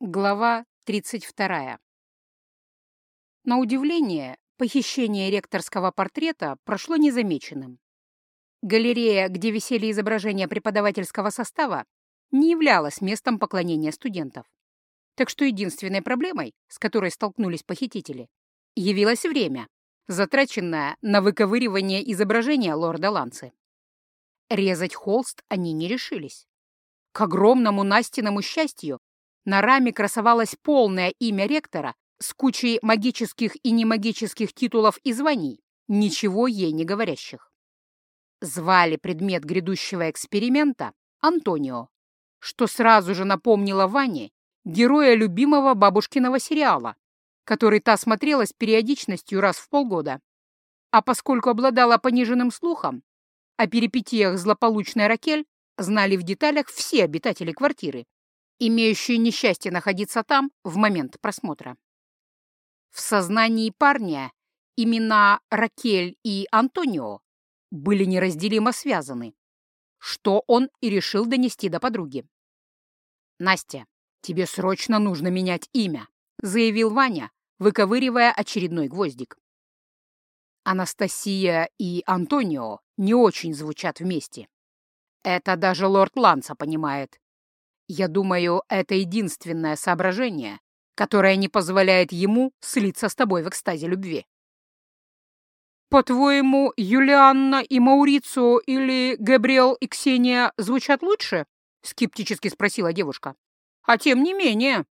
Глава 32. На удивление, похищение ректорского портрета прошло незамеченным. Галерея, где висели изображения преподавательского состава, не являлась местом поклонения студентов. Так что единственной проблемой, с которой столкнулись похитители, явилось время, затраченное на выковыривание изображения лорда Ланцы. Резать холст они не решились. К огромному Настиному счастью, на раме красовалось полное имя ректора с кучей магических и немагических титулов и званий, ничего ей не говорящих. Звали предмет грядущего эксперимента Антонио, что сразу же напомнило Ване героя любимого бабушкиного сериала, который та смотрела с периодичностью раз в полгода. А поскольку обладала пониженным слухом, о перипетиях злополучной Ракель знали в деталях все обитатели квартиры, имеющие несчастье находиться там в момент просмотра. В сознании парня имена Ракель и Антонио были неразделимо связаны, что он и решил донести до подруги. «Настя, тебе срочно нужно менять имя», — заявил Ваня, выковыривая очередной гвоздик. Анастасия и Антонио не очень звучат вместе. Это даже лорд Ланса понимает. Я думаю, это единственное соображение, которое не позволяет ему слиться с тобой в экстазе любви. «По-твоему, Юлианна и Маурицио или Габриэл и Ксения звучат лучше?» — скептически спросила девушка. «А тем не менее...»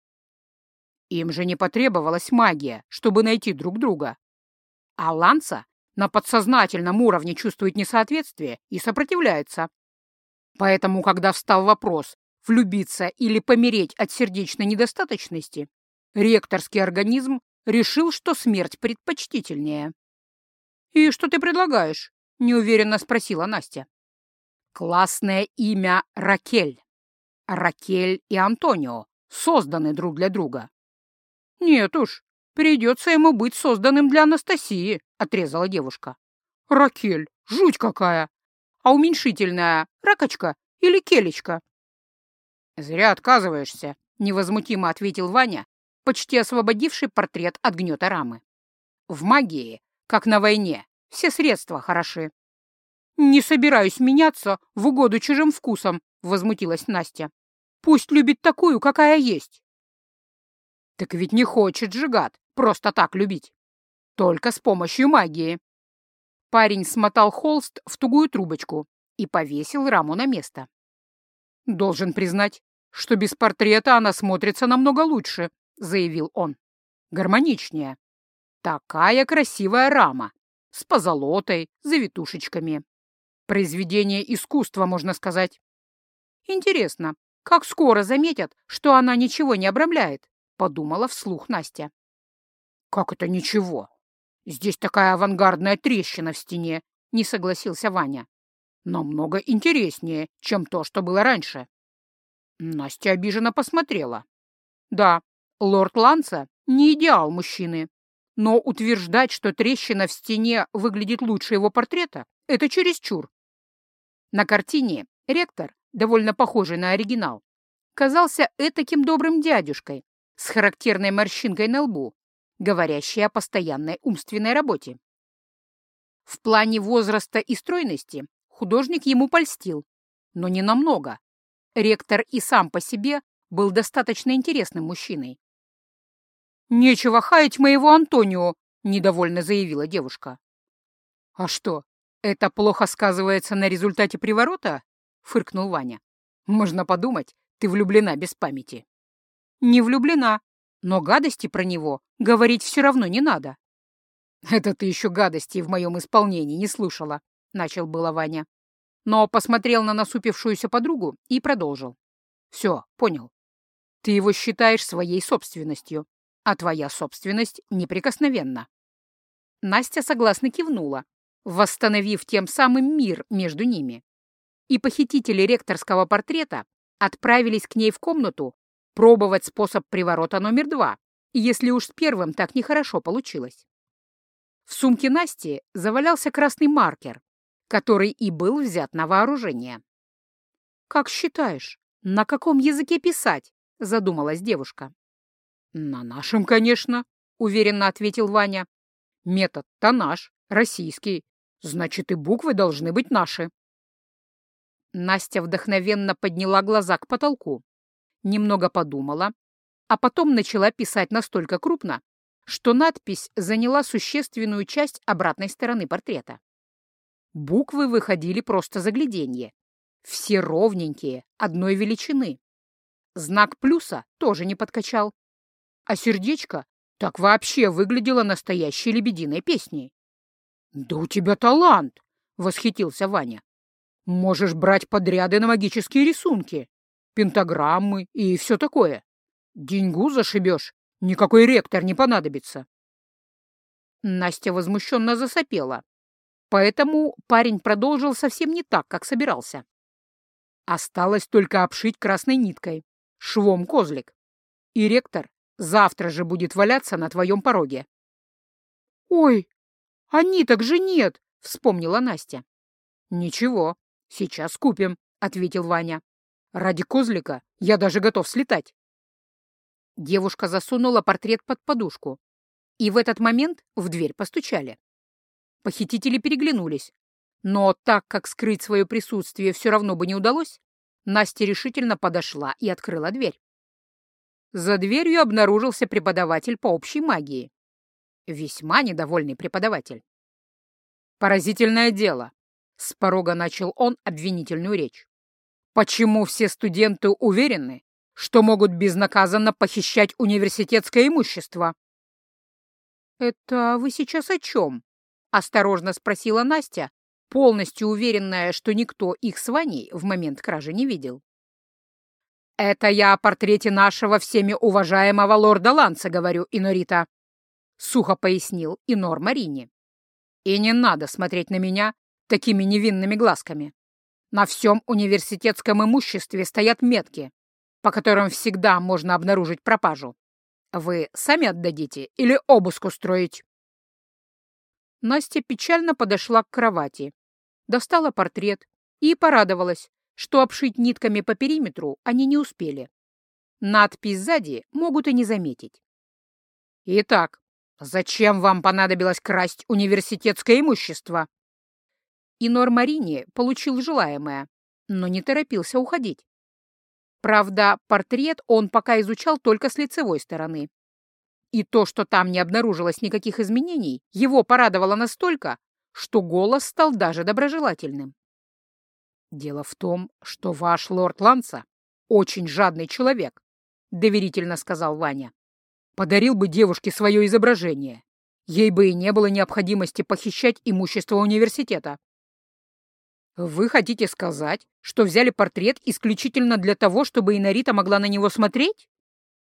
Им же не потребовалась магия, чтобы найти друг друга. А Ланса на подсознательном уровне чувствует несоответствие и сопротивляется. Поэтому, когда встал вопрос, влюбиться или помереть от сердечной недостаточности, ректорский организм решил, что смерть предпочтительнее. «И что ты предлагаешь?» — неуверенно спросила Настя. «Классное имя Ракель. Ракель и Антонио созданы друг для друга». «Нет уж, придется ему быть созданным для Анастасии», — отрезала девушка. «Ракель, жуть какая! А уменьшительная — ракочка или келечка?» «Зря отказываешься», — невозмутимо ответил Ваня, почти освободивший портрет от гнета рамы. «В магии, как на войне, все средства хороши». «Не собираюсь меняться в угоду чужим вкусом», — возмутилась Настя. «Пусть любит такую, какая есть». «Так ведь не хочет Жигат просто так любить. Только с помощью магии». Парень смотал холст в тугую трубочку и повесил раму на место. «Должен признать, что без портрета она смотрится намного лучше», — заявил он. «Гармоничнее. Такая красивая рама, с позолотой, завитушечками. Произведение искусства, можно сказать. Интересно, как скоро заметят, что она ничего не обрамляет?» — подумала вслух Настя. «Как это ничего? Здесь такая авангардная трещина в стене», — не согласился Ваня намного интереснее, чем то, что было раньше. Настя обиженно посмотрела. Да, лорд Ланса не идеал мужчины, но утверждать, что трещина в стене выглядит лучше его портрета, это чересчур. На картине ректор, довольно похожий на оригинал, казался этаким добрым дядюшкой с характерной морщинкой на лбу, говорящей о постоянной умственной работе. В плане возраста и стройности Художник ему польстил, но не намного. Ректор и сам по себе был достаточно интересным мужчиной. «Нечего хаять моего Антонио», — недовольно заявила девушка. «А что, это плохо сказывается на результате приворота?» — фыркнул Ваня. «Можно подумать, ты влюблена без памяти». «Не влюблена, но гадости про него говорить все равно не надо». «Это ты еще гадости в моем исполнении не слушала», начал было Ваня. Но посмотрел на насупившуюся подругу и продолжил. «Все, понял. Ты его считаешь своей собственностью, а твоя собственность неприкосновенна». Настя согласно кивнула, восстановив тем самым мир между ними. И похитители ректорского портрета отправились к ней в комнату пробовать способ приворота номер два, если уж с первым так нехорошо получилось. В сумке Насти завалялся красный маркер, который и был взят на вооружение. «Как считаешь, на каком языке писать?» — задумалась девушка. «На нашем, конечно», — уверенно ответил Ваня. «Метод-то наш, российский. Значит, и буквы должны быть наши». Настя вдохновенно подняла глаза к потолку, немного подумала, а потом начала писать настолько крупно, что надпись заняла существенную часть обратной стороны портрета. Буквы выходили просто загляденье. Все ровненькие, одной величины. Знак плюса тоже не подкачал. А сердечко так вообще выглядело настоящей лебединой песней. «Да у тебя талант!» — восхитился Ваня. «Можешь брать подряды на магические рисунки, пентаграммы и все такое. Деньгу зашибешь, никакой ректор не понадобится». Настя возмущенно засопела, поэтому парень продолжил совсем не так, как собирался. Осталось только обшить красной ниткой, швом козлик. И ректор завтра же будет валяться на твоем пороге. «Ой, а ниток же нет!» — вспомнила Настя. «Ничего, сейчас купим», — ответил Ваня. «Ради козлика я даже готов слетать». Девушка засунула портрет под подушку, и в этот момент в дверь постучали. Похитители переглянулись, но так как скрыть свое присутствие все равно бы не удалось, Настя решительно подошла и открыла дверь. За дверью обнаружился преподаватель по общей магии. Весьма недовольный преподаватель. «Поразительное дело», — с порога начал он обвинительную речь. «Почему все студенты уверены, что могут безнаказанно похищать университетское имущество?» «Это вы сейчас о чем?» — осторожно спросила Настя, полностью уверенная, что никто их с Ваней в момент кражи не видел. «Это я о портрете нашего всеми уважаемого лорда Ланца говорю, Инорита», — сухо пояснил Инор Марине. «И не надо смотреть на меня такими невинными глазками. На всем университетском имуществе стоят метки, по которым всегда можно обнаружить пропажу. Вы сами отдадите или обыск устроить?» Настя печально подошла к кровати, достала портрет и порадовалась, что обшить нитками по периметру они не успели. Надпись сзади могут и не заметить. «Итак, зачем вам понадобилось красть университетское имущество?» Инор Марини получил желаемое, но не торопился уходить. Правда, портрет он пока изучал только с лицевой стороны. И то, что там не обнаружилось никаких изменений, его порадовало настолько, что голос стал даже доброжелательным. «Дело в том, что ваш лорд Ланса очень жадный человек», — доверительно сказал Ваня. «Подарил бы девушке свое изображение. Ей бы и не было необходимости похищать имущество университета». «Вы хотите сказать, что взяли портрет исключительно для того, чтобы Инарита могла на него смотреть?»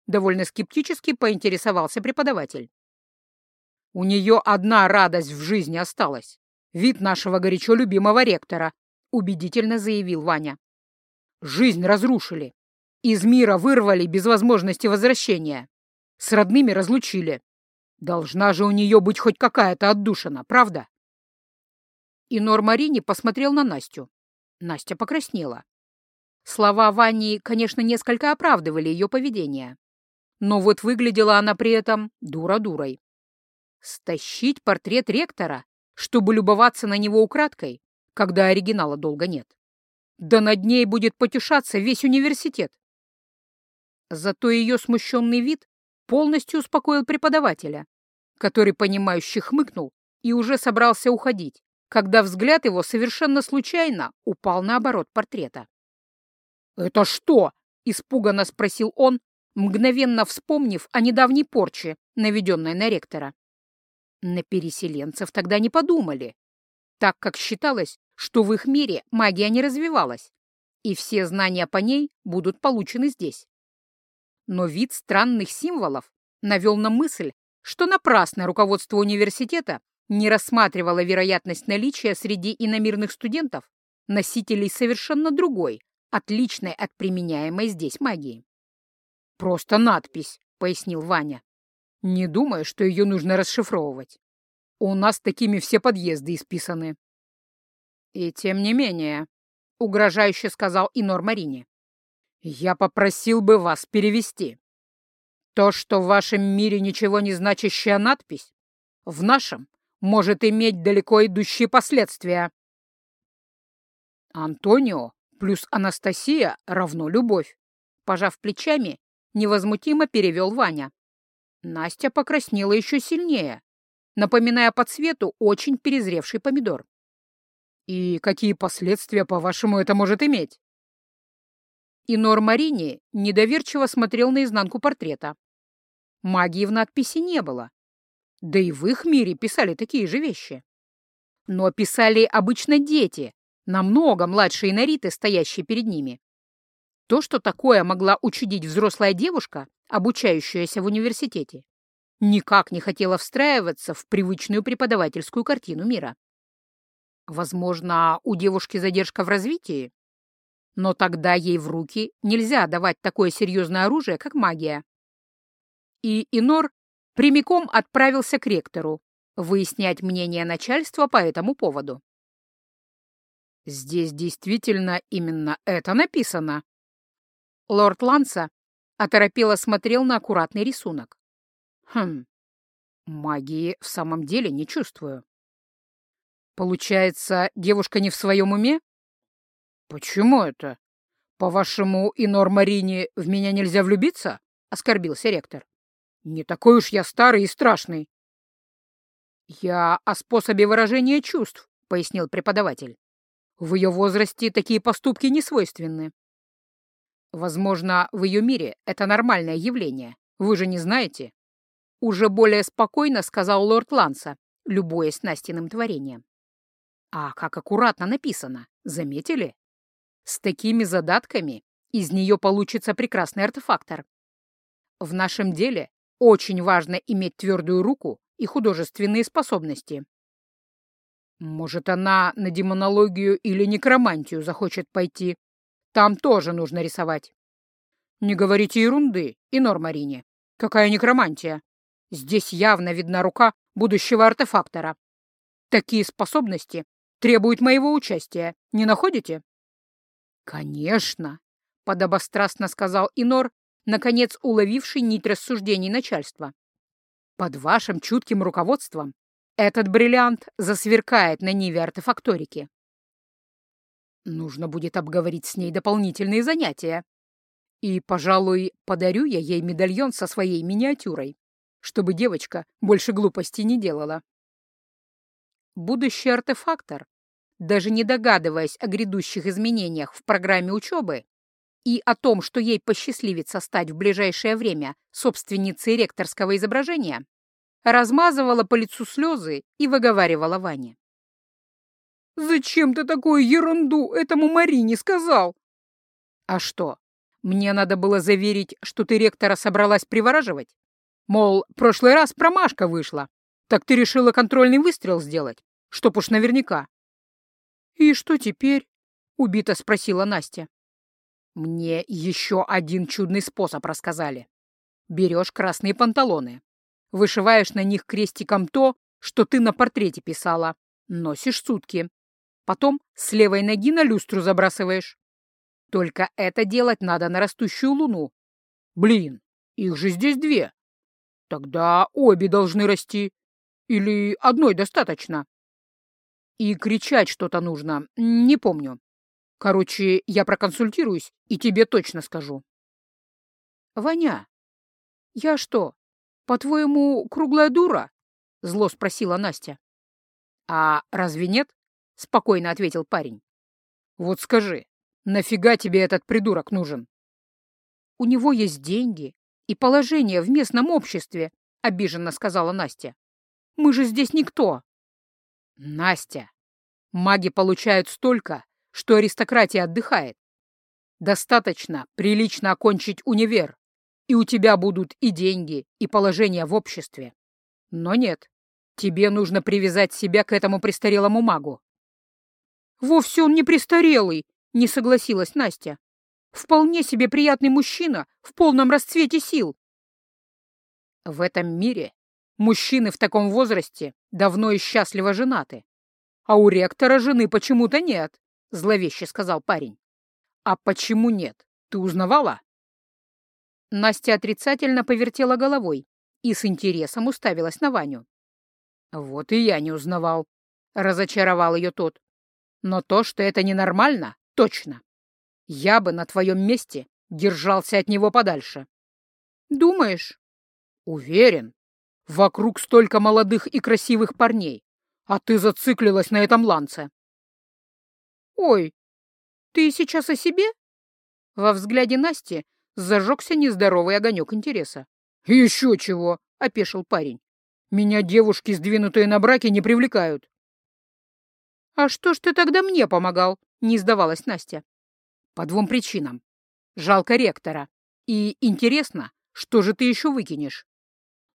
Довольно скептически поинтересовался преподаватель. У нее одна радость в жизни осталась. Вид нашего горячо любимого ректора, убедительно заявил Ваня. Жизнь разрушили. Из мира вырвали без возможности возвращения. С родными разлучили. Должна же у нее быть хоть какая-то отдушина, правда? И Нормарини посмотрел на Настю. Настя покраснела. Слова Вани, конечно, несколько оправдывали ее поведение. Но вот выглядела она при этом дура-дурой. Стащить портрет ректора, чтобы любоваться на него украдкой, когда оригинала долго нет. Да над ней будет потешаться весь университет. Зато ее смущенный вид полностью успокоил преподавателя, который, понимающе хмыкнул и уже собрался уходить, когда взгляд его совершенно случайно упал на оборот портрета. «Это что?» — испуганно спросил он, мгновенно вспомнив о недавней порче, наведенной на ректора. На переселенцев тогда не подумали, так как считалось, что в их мире магия не развивалась, и все знания по ней будут получены здесь. Но вид странных символов навел на мысль, что напрасно руководство университета не рассматривало вероятность наличия среди иномирных студентов носителей совершенно другой, отличной от применяемой здесь магии. «Просто надпись», — пояснил Ваня. Не думаю, что ее нужно расшифровывать. У нас такими все подъезды исписаны. И тем не менее, — угрожающе сказал Инор Марине, Я попросил бы вас перевести. То, что в вашем мире ничего не значащая надпись, в нашем может иметь далеко идущие последствия. Антонио плюс Анастасия равно любовь. Пожав плечами, невозмутимо перевел Ваня. Настя покраснела еще сильнее, напоминая по цвету очень перезревший помидор. «И какие последствия, по-вашему, это может иметь?» Инор Марини недоверчиво смотрел на изнанку портрета. Магии в надписи не было. Да и в их мире писали такие же вещи. Но писали обычно дети, намного младшие Нариты, стоящие перед ними. То, что такое могла учудить взрослая девушка, обучающаяся в университете, никак не хотела встраиваться в привычную преподавательскую картину мира. Возможно, у девушки задержка в развитии? Но тогда ей в руки нельзя давать такое серьезное оружие, как магия. И Инор прямиком отправился к ректору выяснять мнение начальства по этому поводу. «Здесь действительно именно это написано?» Лорд Ланса оторопело смотрел на аккуратный рисунок. «Хм, магии в самом деле не чувствую. Получается, девушка не в своем уме? Почему это? По-вашему, Инор Марине в меня нельзя влюбиться? Оскорбился ректор. Не такой уж я старый и страшный. Я о способе выражения чувств, пояснил преподаватель. В ее возрасте такие поступки не свойственны. Возможно, в ее мире это нормальное явление. Вы же не знаете. Уже более спокойно сказал лорд Ланса, любуясь Настиным творением. А как аккуратно написано, заметили? С такими задатками из нее получится прекрасный артефактор. В нашем деле очень важно иметь твердую руку и художественные способности. Может, она на демонологию или некромантию захочет пойти. Там тоже нужно рисовать. Не говорите ерунды, Инор Марине. Какая некромантия? Здесь явно видна рука будущего артефактора. Такие способности требуют моего участия, не находите? Конечно, подобострастно сказал Инор, наконец уловивший нить рассуждений начальства. Под вашим чутким руководством этот бриллиант засверкает на ниве артефакторики. Нужно будет обговорить с ней дополнительные занятия. И, пожалуй, подарю я ей медальон со своей миниатюрой чтобы девочка больше глупостей не делала. Будущий артефактор, даже не догадываясь о грядущих изменениях в программе учебы и о том, что ей посчастливится стать в ближайшее время собственницей ректорского изображения, размазывала по лицу слезы и выговаривала Ване. «Зачем ты такую ерунду этому Марине сказал?» «А что, мне надо было заверить, что ты ректора собралась привораживать?» Мол, прошлый раз промашка вышла, так ты решила контрольный выстрел сделать, чтоб уж наверняка. «И что теперь?» — убито спросила Настя. «Мне еще один чудный способ рассказали. Берешь красные панталоны, вышиваешь на них крестиком то, что ты на портрете писала, носишь сутки. Потом с левой ноги на люстру забрасываешь. Только это делать надо на растущую луну. Блин, их же здесь две. Тогда обе должны расти. Или одной достаточно. И кричать что-то нужно, не помню. Короче, я проконсультируюсь и тебе точно скажу. Ваня, я что, по-твоему, круглая дура? Зло спросила Настя. А разве нет? Спокойно ответил парень. Вот скажи, нафига тебе этот придурок нужен? У него есть деньги, и положение в местном обществе», — обиженно сказала Настя. «Мы же здесь никто». «Настя, маги получают столько, что аристократия отдыхает. Достаточно прилично окончить универ, и у тебя будут и деньги, и положение в обществе. Но нет, тебе нужно привязать себя к этому престарелому магу». «Вовсе он не престарелый», — не согласилась Настя. Вполне себе приятный мужчина в полном расцвете сил. В этом мире мужчины в таком возрасте давно и счастливо женаты. А у ректора жены почему-то нет, зловеще сказал парень. А почему нет? Ты узнавала?» Настя отрицательно повертела головой и с интересом уставилась на Ваню. «Вот и я не узнавал», — разочаровал ее тот. «Но то, что это ненормально, точно. Я бы на твоем месте держался от него подальше». «Думаешь?» «Уверен. Вокруг столько молодых и красивых парней, а ты зациклилась на этом ланце». «Ой, ты сейчас о себе?» Во взгляде Насти зажегся нездоровый огонек интереса. «Еще чего!» — опешил парень. «Меня девушки, сдвинутые на браке, не привлекают». «А что ж ты тогда мне помогал?» — не сдавалась Настя. «По двум причинам. Жалко ректора. И интересно, что же ты еще выкинешь?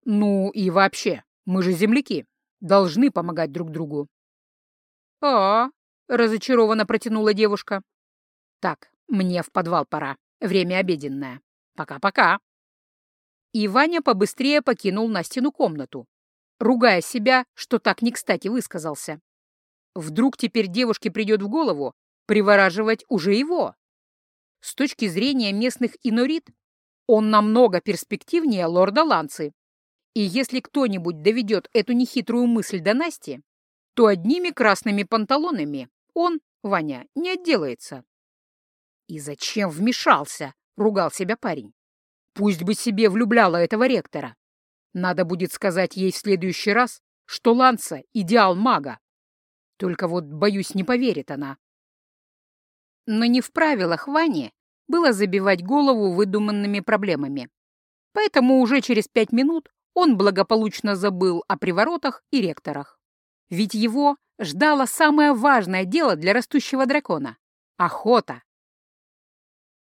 Ну и вообще, мы же земляки, должны помогать друг другу». «А, -а — разочарованно протянула девушка. «Так, мне в подвал пора. Время обеденное. Пока-пока». И Ваня побыстрее покинул Настину комнату, ругая себя, что так не кстати высказался. Вдруг теперь девушке придет в голову привораживать уже его. С точки зрения местных инорит, он намного перспективнее лорда Ланцы. И если кто-нибудь доведет эту нехитрую мысль до Насти, то одними красными панталонами он, Ваня, не отделается. «И зачем вмешался?» — ругал себя парень. «Пусть бы себе влюбляла этого ректора. Надо будет сказать ей в следующий раз, что Ланса — идеал мага. Только вот, боюсь, не поверит она». Но не в правилах Вани было забивать голову выдуманными проблемами. Поэтому уже через пять минут он благополучно забыл о приворотах и ректорах. Ведь его ждало самое важное дело для растущего дракона — охота.